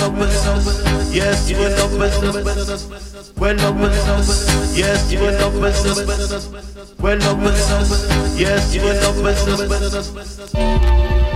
Yes, you know business. Well, no business. Yes, you know business. Well, no business. Yes, you know business.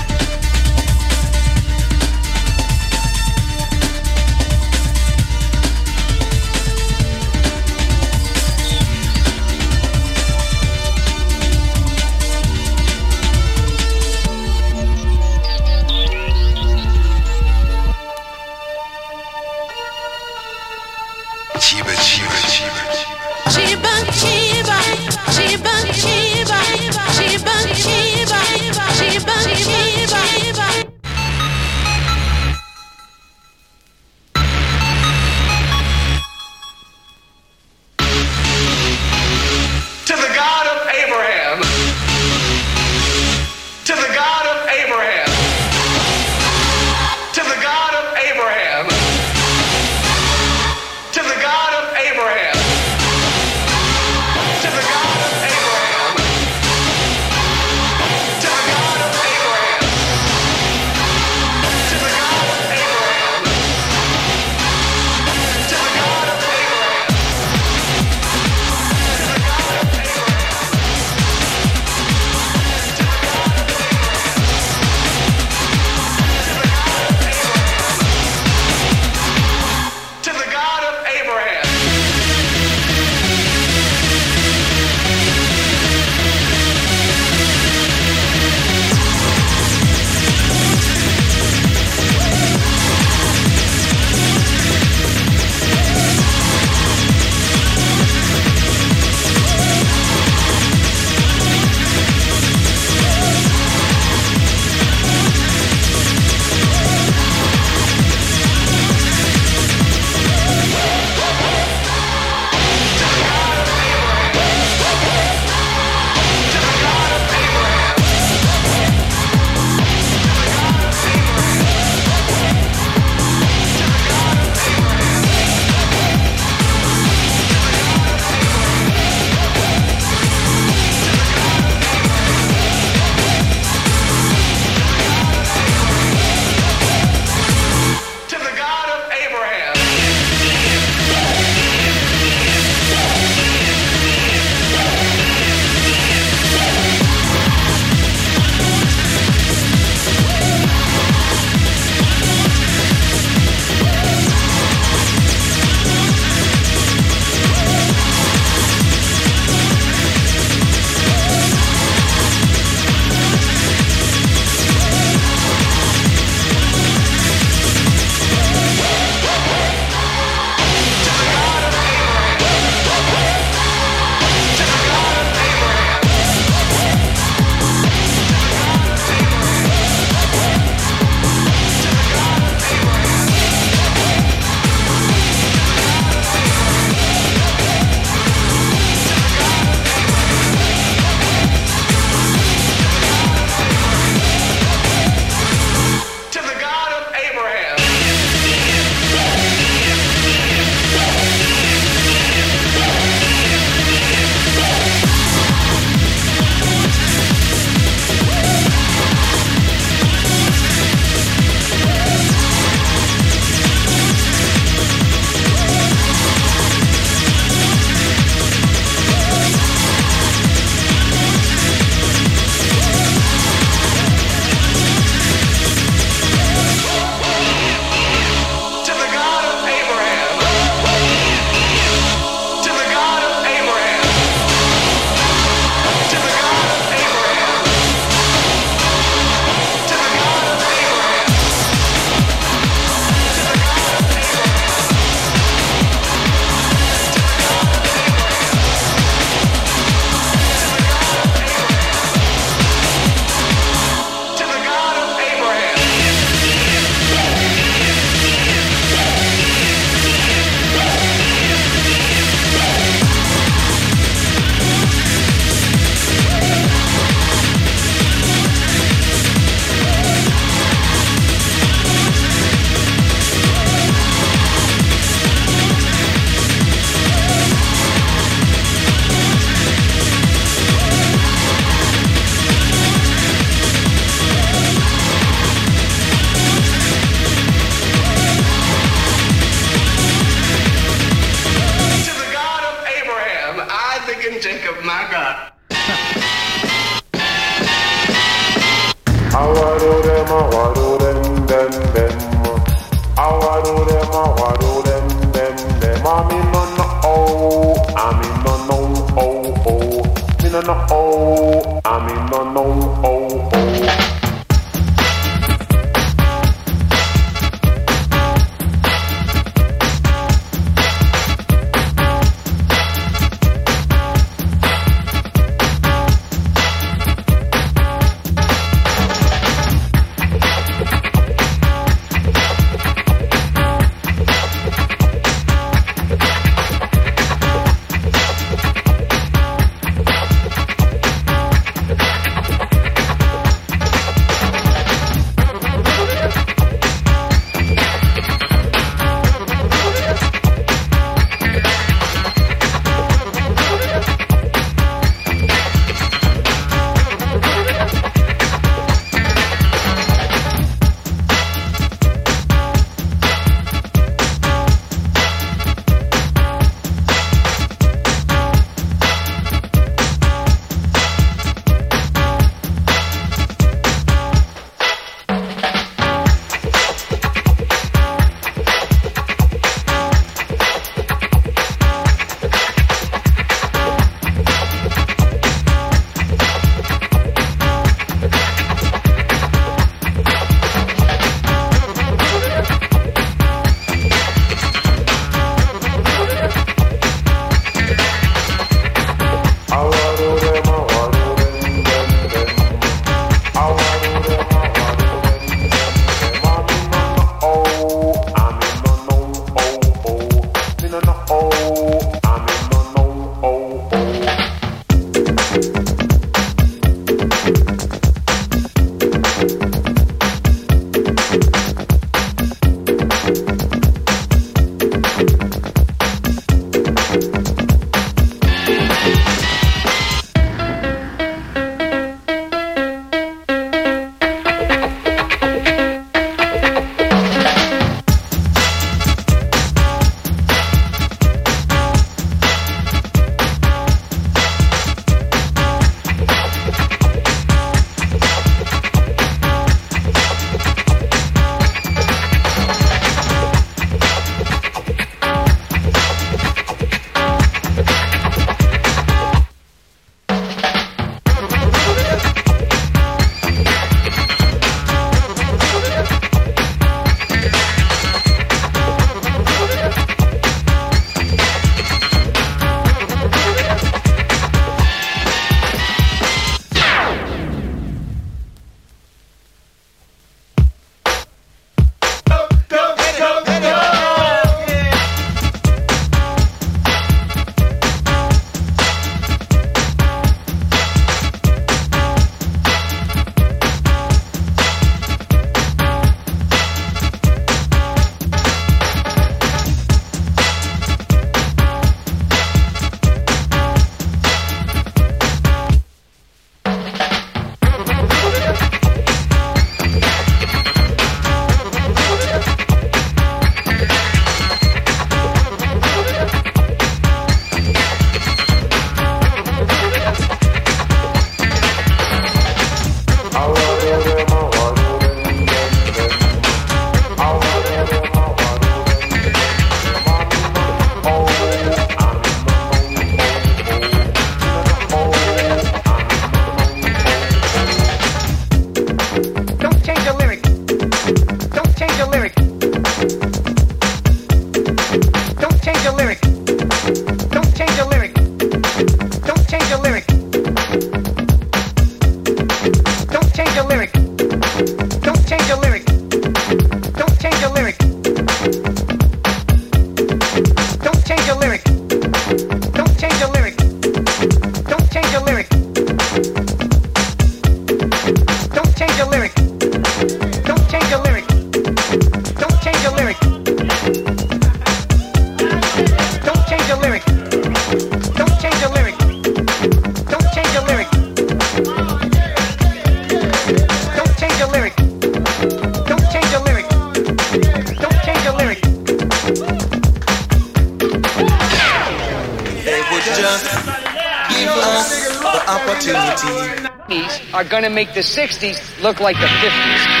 60s are going to make the 60s look like the 50s.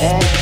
head.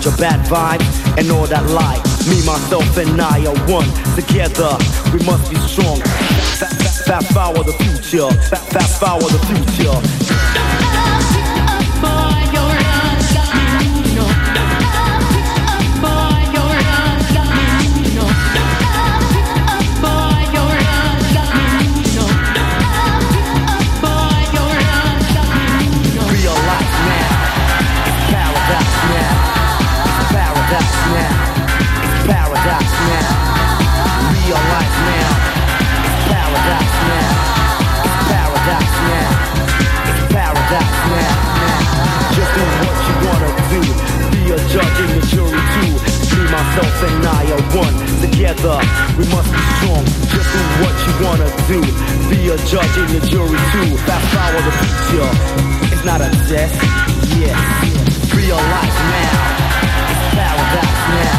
With your bad vibes and all that lie. Me, myself, and I are one. Together, we must be strong. Fast forward the future. Fast forward the future. Myself and I are one. Together, we must be strong. Just do what you wanna do. Be a judge and a jury too. Fast forward the future. It's not a test, yes. Real life now. It's paradise now.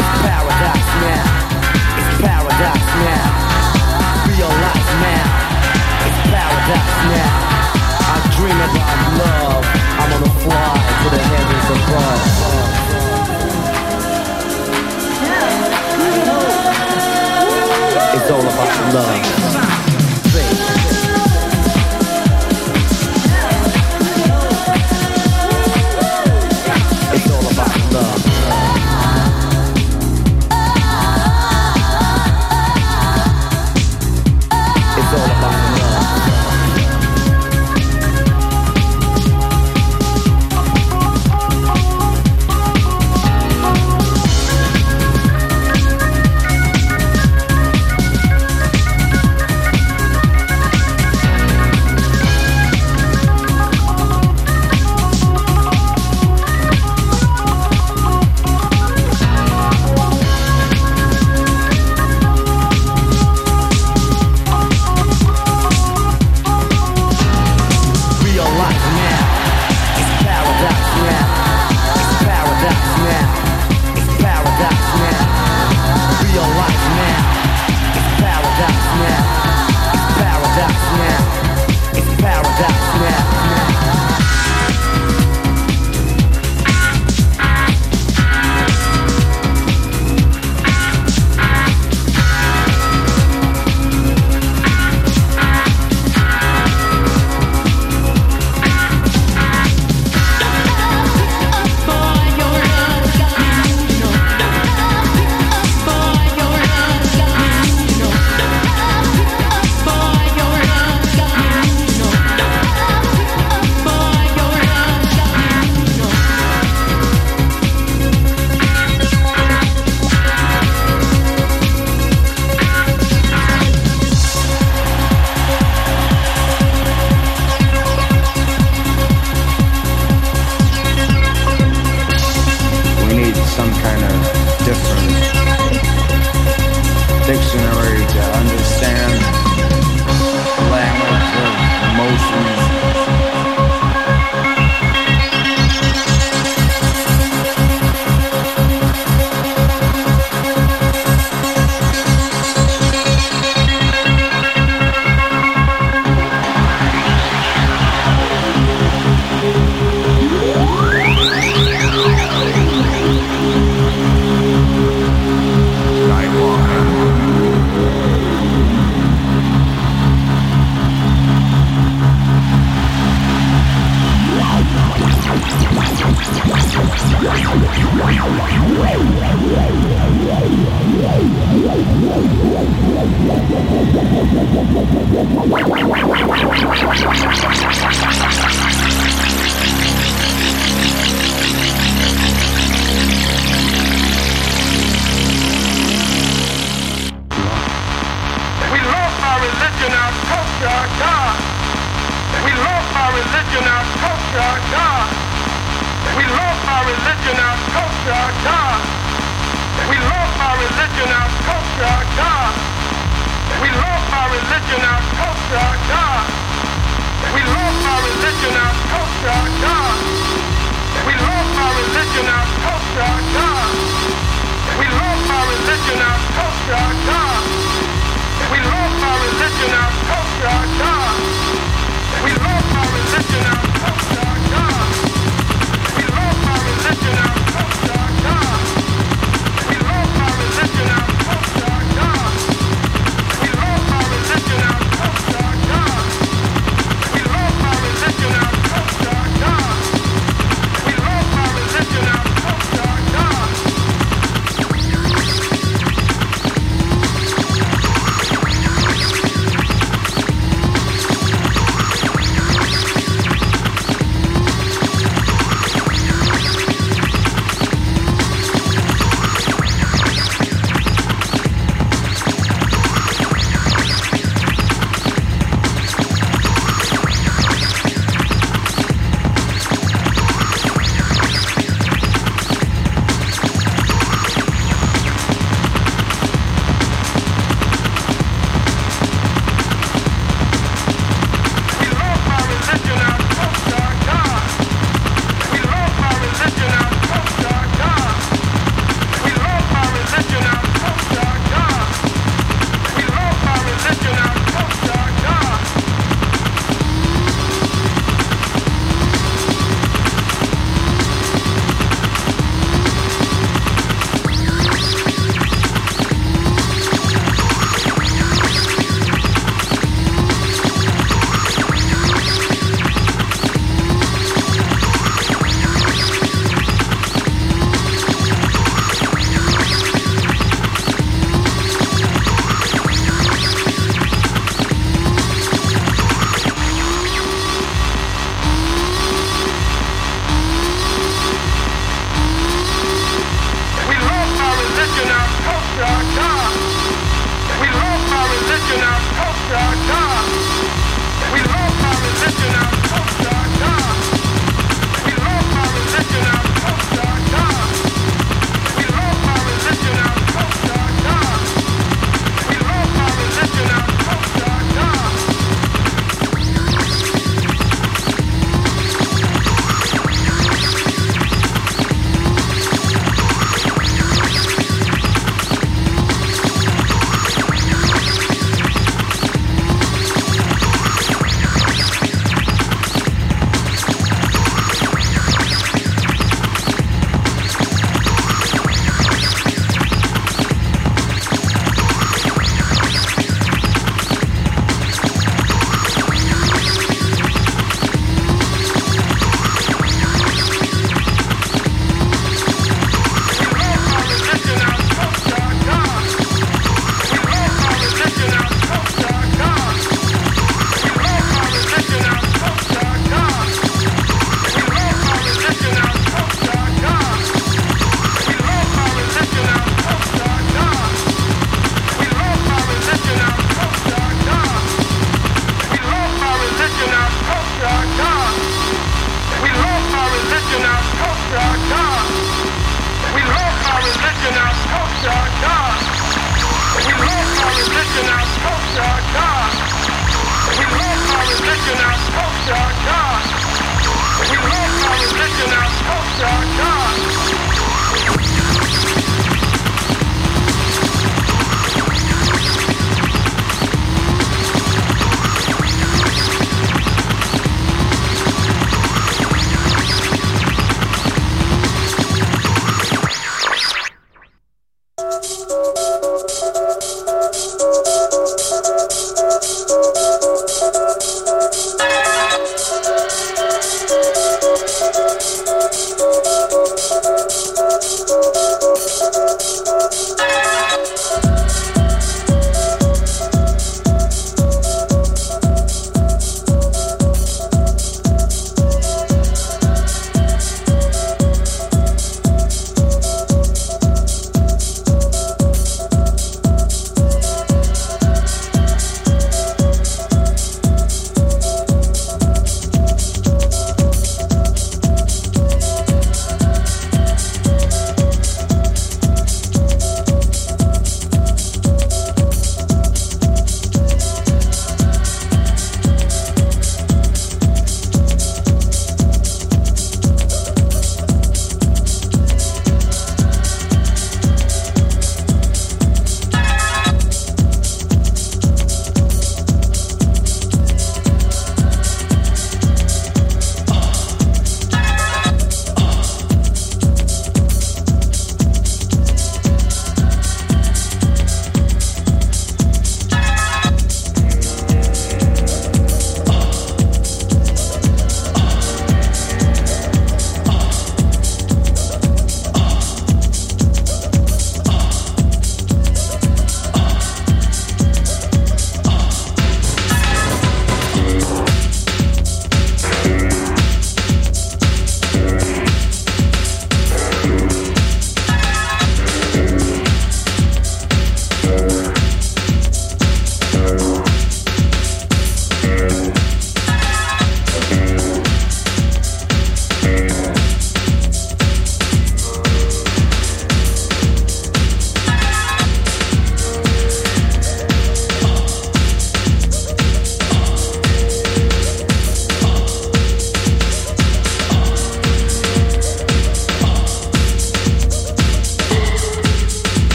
It's paradise now. It's paradise now. Real life now. It's paradise now. I dream about love. I'm gonna fly to the heavens above. It's all about love.